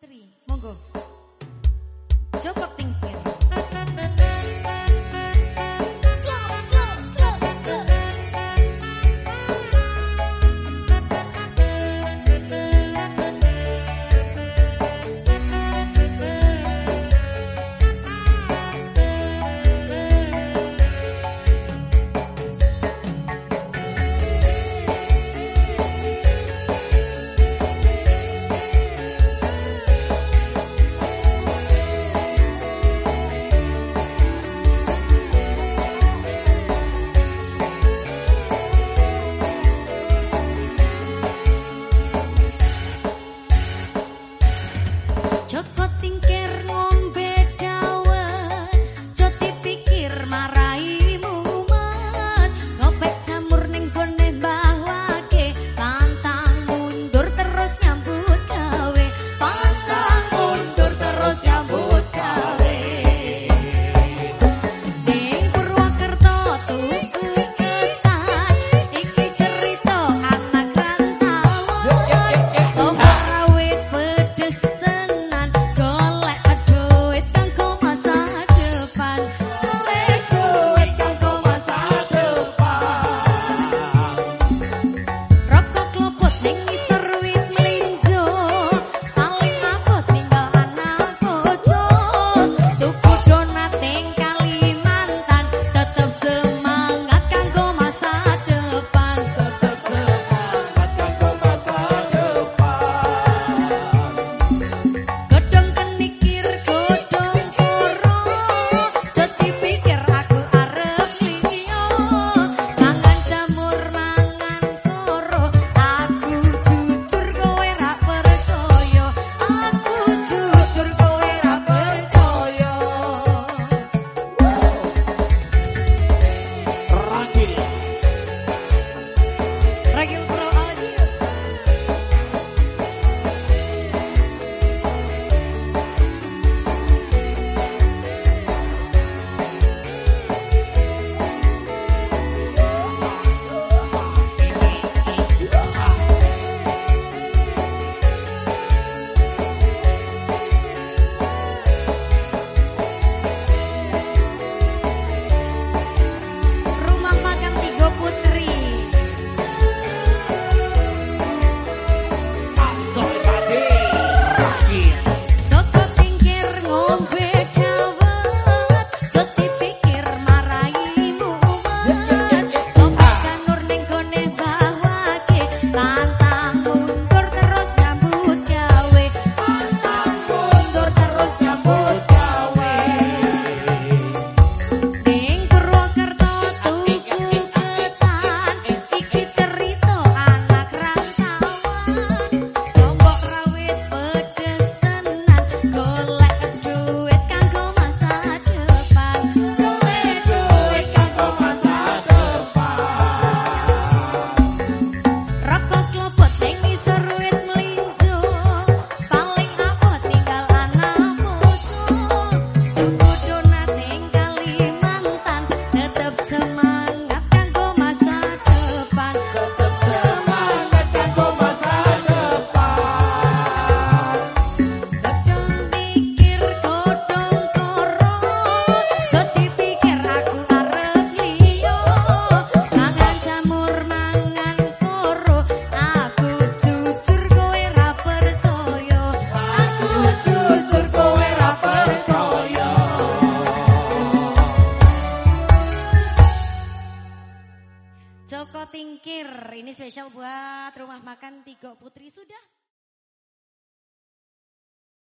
Putri, monggo. Jo ting Joko Tingkir. Ini spesial buat rumah makan Tigo Putri sudah.